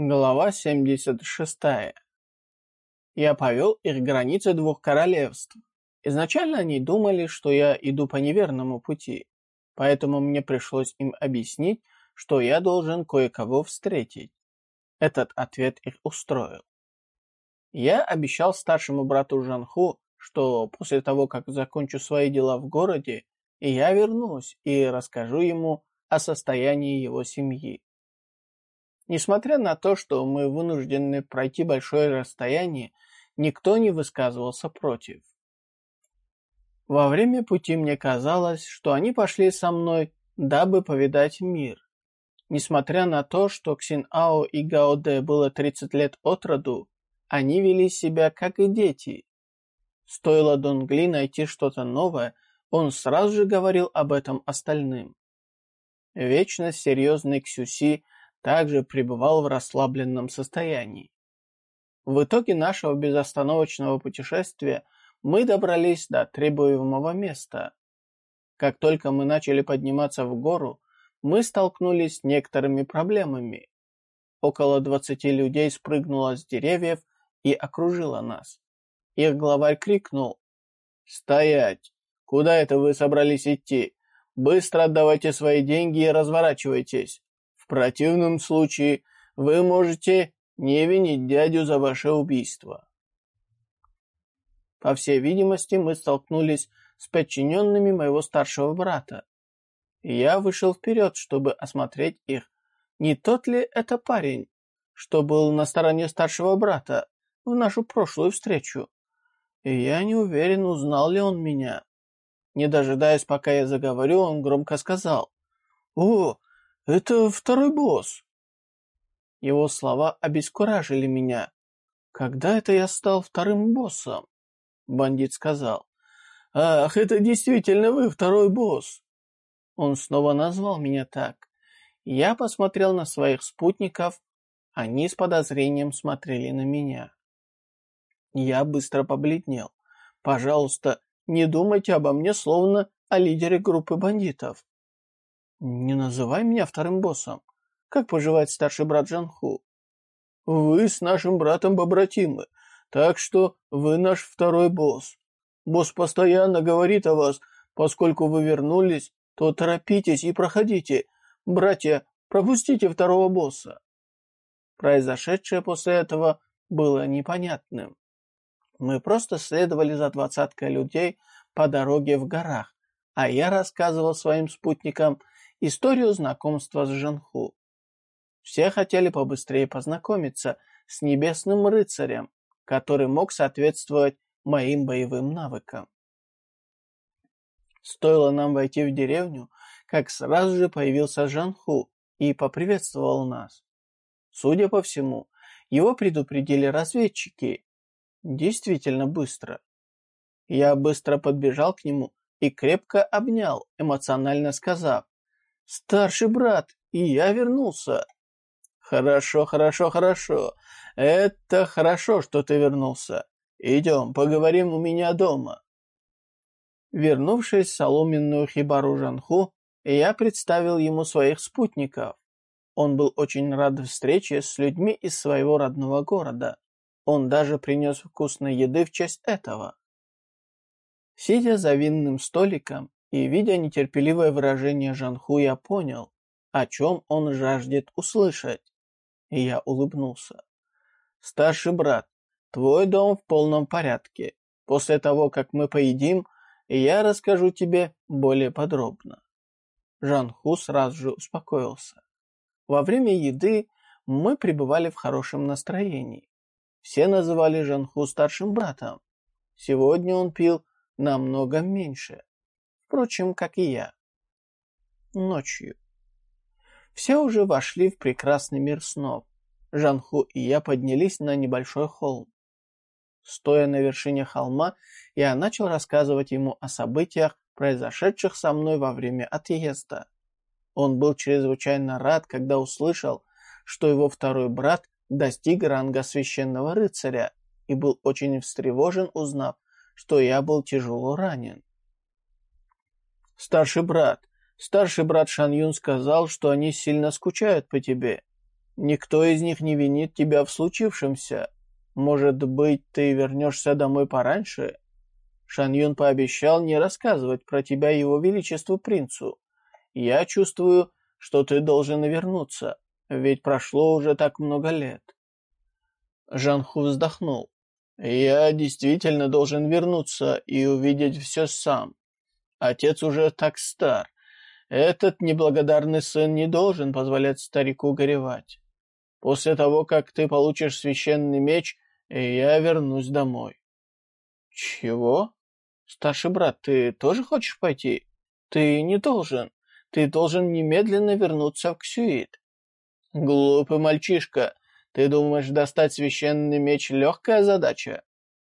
Глава 76. Я повел их к границе двух королевств. Изначально они думали, что я иду по неверному пути, поэтому мне пришлось им объяснить, что я должен кое-кого встретить. Этот ответ их устроил. Я обещал старшему брату Жанху, что после того, как закончу свои дела в городе, я вернусь и расскажу ему о состоянии его семьи. Несмотря на то, что мы вынуждены пройти большое расстояние, никто не высказывался против. Во время пути мне казалось, что они пошли со мной, дабы повидать мир. Несмотря на то, что Ксин-Ао и Гао-Де было 30 лет от роду, они вели себя как и дети. Стоило Донгли найти что-то новое, он сразу же говорил об этом остальным. Вечно серьезный Ксюси – также пребывал в расслабленном состоянии. В итоге нашего безостановочного путешествия мы добрались до требуемого места. Как только мы начали подниматься в гору, мы столкнулись с некоторыми проблемами. Около двадцати людей спрыгнуло с деревьев и окружило нас. Их главарь крикнул «Стоять! Куда это вы собрались идти? Быстро отдавайте свои деньги и разворачивайтесь!» Противном случае вы можете не винить дядю за ваше убийство. По всей видимости, мы столкнулись с подчиненными моего старшего брата. я вышел вперед, чтобы осмотреть их. Не тот ли это парень, что был на стороне старшего брата в нашу прошлую встречу? И я не уверен, узнал ли он меня. Не дожидаясь, пока я заговорю, он громко сказал. «О, это второй босс. Его слова обескуражили меня. Когда это я стал вторым боссом? Бандит сказал. Ах, это действительно вы, второй босс. Он снова назвал меня так. Я посмотрел на своих спутников. Они с подозрением смотрели на меня. Я быстро побледнел. Пожалуйста, не думайте обо мне словно о лидере группы бандитов. «Не называй меня вторым боссом. Как поживает старший брат Джанху?» «Вы с нашим братом побратимы, так что вы наш второй босс. Босс постоянно говорит о вас. Поскольку вы вернулись, то торопитесь и проходите. Братья, пропустите второго босса». Произошедшее после этого было непонятным. Мы просто следовали за двадцаткой людей по дороге в горах, а я рассказывал своим спутникам историю знакомства с Жанху. Все хотели побыстрее познакомиться с небесным рыцарем, который мог соответствовать моим боевым навыкам. Стоило нам войти в деревню, как сразу же появился Жанху и поприветствовал нас. Судя по всему, его предупредили разведчики. Действительно быстро. Я быстро подбежал к нему и крепко обнял, эмоционально сказав, «Старший брат, и я вернулся». «Хорошо, хорошо, хорошо. Это хорошо, что ты вернулся. Идем, поговорим у меня дома». Вернувшись в соломенную хибару Жанху, я представил ему своих спутников. Он был очень рад встрече с людьми из своего родного города. Он даже принес вкусной еды в честь этого. Сидя за винным столиком, и, видя нетерпеливое выражение Жанху, я понял, о чем он жаждет услышать. И я улыбнулся. «Старший брат, твой дом в полном порядке. После того, как мы поедим, я расскажу тебе более подробно». Жанху сразу же успокоился. Во время еды мы пребывали в хорошем настроении. Все называли Жанху старшим братом. Сегодня он пил намного меньше. Впрочем, как и я. Ночью. Все уже вошли в прекрасный мир снов. Жанху и я поднялись на небольшой холм. Стоя на вершине холма, я начал рассказывать ему о событиях, произошедших со мной во время отъезда. Он был чрезвычайно рад, когда услышал, что его второй брат достиг ранга священного рыцаря и был очень встревожен, узнав, что я был тяжело ранен. Старший брат. Старший брат Шан Юн сказал, что они сильно скучают по тебе. Никто из них не винит тебя в случившемся. Может быть, ты вернешься домой пораньше? Шан Юн пообещал не рассказывать про тебя его величеству принцу. Я чувствую, что ты должен вернуться, ведь прошло уже так много лет. Жан Ху вздохнул. Я действительно должен вернуться и увидеть все сам. Отец уже так стар. Этот неблагодарный сын не должен позволять старику горевать. После того, как ты получишь священный меч, я вернусь домой. Чего? Старший брат, ты тоже хочешь пойти? Ты не должен. Ты должен немедленно вернуться в Ксюит. Глупый мальчишка, ты думаешь, достать священный меч — легкая задача?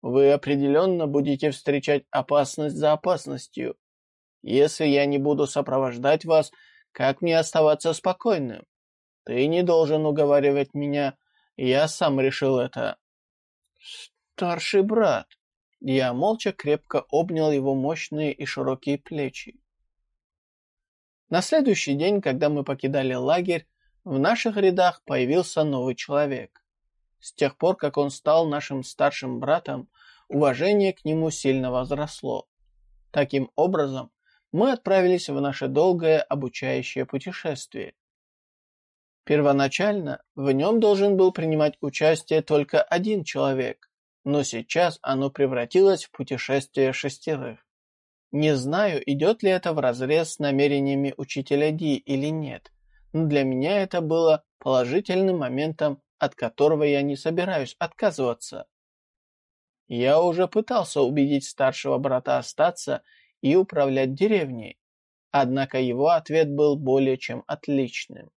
Вы определенно будете встречать опасность за опасностью. Если я не буду сопровождать вас, как мне оставаться спокойным? Ты не должен уговаривать меня, я сам решил это. Старший брат. Я молча крепко обнял его мощные и широкие плечи. На следующий день, когда мы покидали лагерь, в наших рядах появился новый человек. С тех пор, как он стал нашим старшим братом, уважение к нему сильно возросло. Таким образом, мы отправились в наше долгое обучающее путешествие. Первоначально в нем должен был принимать участие только один человек, но сейчас оно превратилось в путешествие шестерых. Не знаю, идет ли это вразрез с намерениями учителя Ди или нет, но для меня это было положительным моментом, от которого я не собираюсь отказываться. Я уже пытался убедить старшего брата остаться и управлять деревней, однако его ответ был более чем отличным.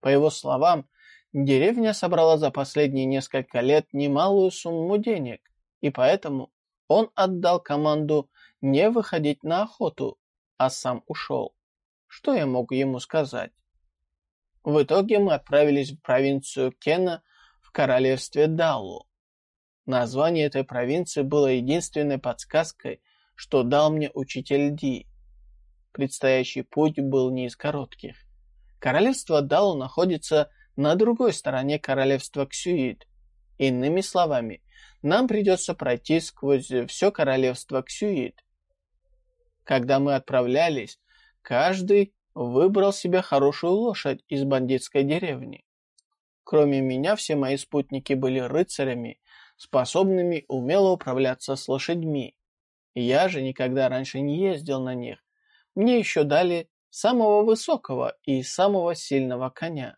По его словам, деревня собрала за последние несколько лет немалую сумму денег, и поэтому он отдал команду не выходить на охоту, а сам ушел. Что я мог ему сказать? В итоге мы отправились в провинцию Кена в королевстве Далу. Название этой провинции было единственной подсказкой, что дал мне учитель Ди. Предстоящий путь был не из коротких. Королевство Далу находится на другой стороне королевства Ксюид. Иными словами, нам придется пройти сквозь все королевство Ксюид. Когда мы отправлялись, каждый выбрал себе хорошую лошадь из бандитской деревни. Кроме меня, все мои спутники были рыцарями, способными умело управляться с лошадьми. Я же никогда раньше не ездил на них. Мне еще дали самого высокого и самого сильного коня.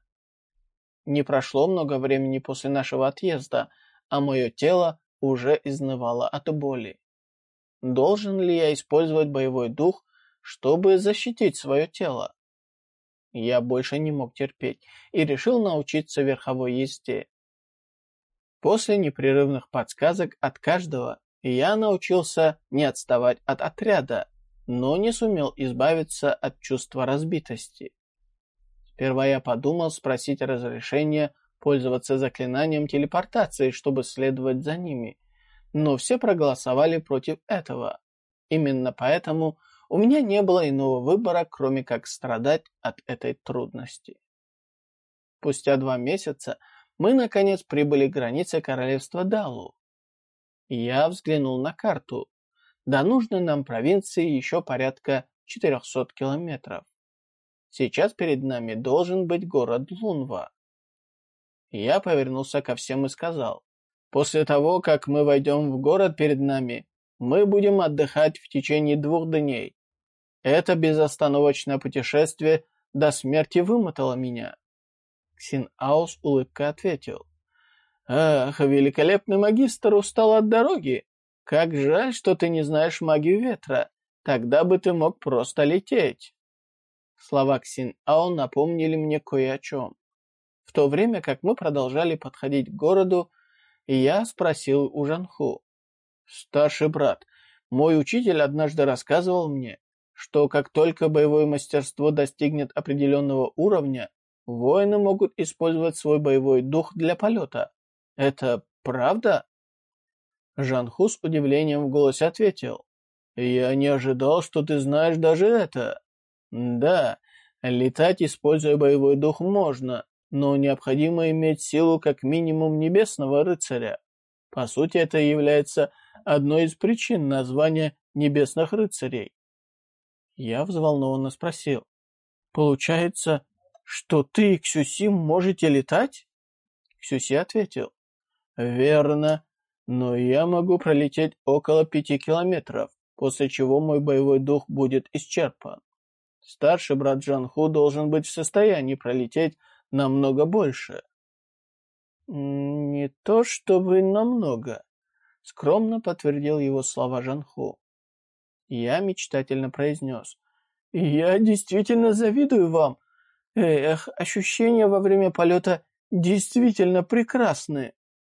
Не прошло много времени после нашего отъезда, а мое тело уже изнывало от боли. Должен ли я использовать боевой дух, чтобы защитить свое тело? Я больше не мог терпеть и решил научиться верховой езде. После непрерывных подсказок от каждого я научился не отставать от отряда но не сумел избавиться от чувства разбитости. Сперва я подумал спросить разрешения пользоваться заклинанием телепортации, чтобы следовать за ними, но все проголосовали против этого. Именно поэтому у меня не было иного выбора, кроме как страдать от этой трудности. Спустя два месяца мы, наконец, прибыли к границе королевства Далу. Я взглянул на карту до нужной нам провинции еще порядка 400 километров. Сейчас перед нами должен быть город Лунва. Я повернулся ко всем и сказал, после того, как мы войдем в город перед нами, мы будем отдыхать в течение двух дней. Это безостановочное путешествие до смерти вымотало меня. Ксин Аус улыбкой ответил. «Ах, великолепный магистр устал от дороги. Как жаль, что ты не знаешь магию ветра. Тогда бы ты мог просто лететь. Слова Ксин Ао напомнили мне кое о чем. В то время как мы продолжали подходить к городу, я спросил у Жанху. «Старший брат, мой учитель однажды рассказывал мне, что как только боевое мастерство достигнет определенного уровня, воины могут использовать свой боевой дух для полета. Это правда?» Жанху с удивлением в голосе ответил. «Я не ожидал, что ты знаешь даже это. Да, летать, используя боевой дух, можно, но необходимо иметь силу как минимум небесного рыцаря. По сути, это является одной из причин названия небесных рыцарей. Я взволнованно спросил. Получается, что ты и Ксюсим можете летать? Ксюси ответил. Верно, но я могу пролететь около пяти километров, после чего мой боевой дух будет исчерпан. Старший брат Джанху должен быть в состоянии пролететь намного больше. Не то чтобы намного, скромно подтвердил его слова Жанху. Я мечтательно произнес. Я действительно завидую вам. Эх, ощущения во время полета действительно прекрасные.